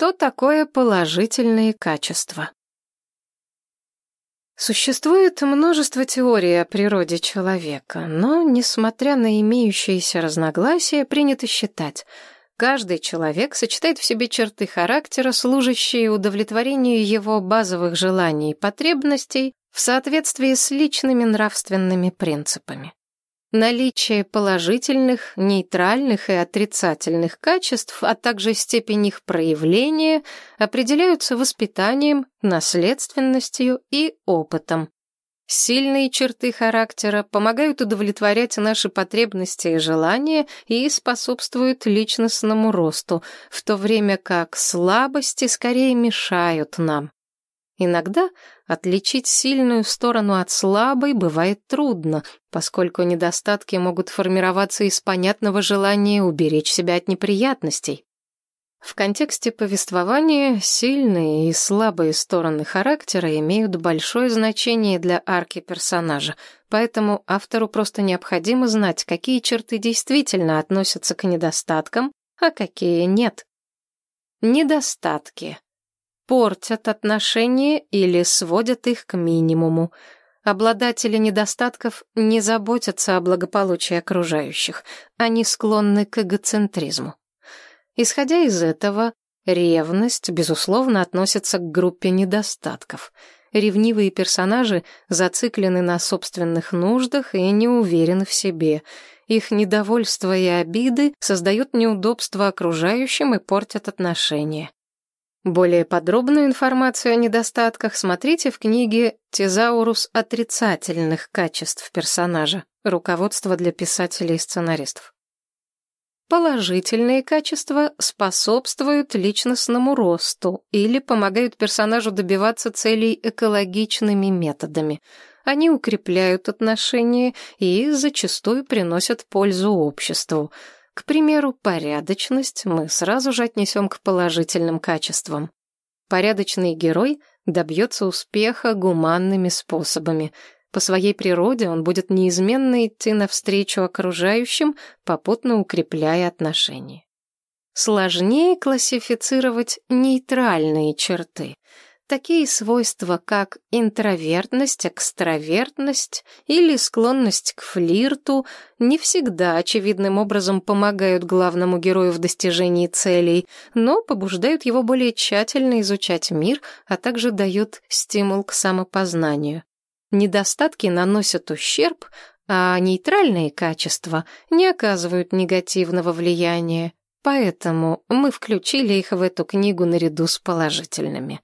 Что такое положительные качества? Существует множество теорий о природе человека, но, несмотря на имеющиеся разногласия, принято считать, каждый человек сочетает в себе черты характера, служащие удовлетворению его базовых желаний и потребностей в соответствии с личными нравственными принципами. Наличие положительных, нейтральных и отрицательных качеств, а также степень их проявления определяются воспитанием, наследственностью и опытом. Сильные черты характера помогают удовлетворять наши потребности и желания и способствуют личностному росту, в то время как слабости скорее мешают нам. Иногда отличить сильную сторону от слабой бывает трудно, поскольку недостатки могут формироваться из понятного желания уберечь себя от неприятностей. В контексте повествования сильные и слабые стороны характера имеют большое значение для арки персонажа, поэтому автору просто необходимо знать, какие черты действительно относятся к недостаткам, а какие нет. Недостатки портят отношения или сводят их к минимуму. Обладатели недостатков не заботятся о благополучии окружающих, они склонны к эгоцентризму. Исходя из этого, ревность, безусловно, относится к группе недостатков. Ревнивые персонажи зациклены на собственных нуждах и не уверены в себе. Их недовольство и обиды создают неудобства окружающим и портят отношения. Более подробную информацию о недостатках смотрите в книге «Тезаурус отрицательных качеств персонажа. Руководство для писателей и сценаристов». Положительные качества способствуют личностному росту или помогают персонажу добиваться целей экологичными методами. Они укрепляют отношения и зачастую приносят пользу обществу – к примеру, порядочность мы сразу же отнесем к положительным качествам. Порядочный герой добьется успеха гуманными способами. По своей природе он будет неизменно идти навстречу окружающим, попутно укрепляя отношения. Сложнее классифицировать нейтральные черты — Такие свойства, как интровертность, экстравертность или склонность к флирту, не всегда очевидным образом помогают главному герою в достижении целей, но побуждают его более тщательно изучать мир, а также дают стимул к самопознанию. Недостатки наносят ущерб, а нейтральные качества не оказывают негативного влияния. Поэтому мы включили их в эту книгу наряду с положительными.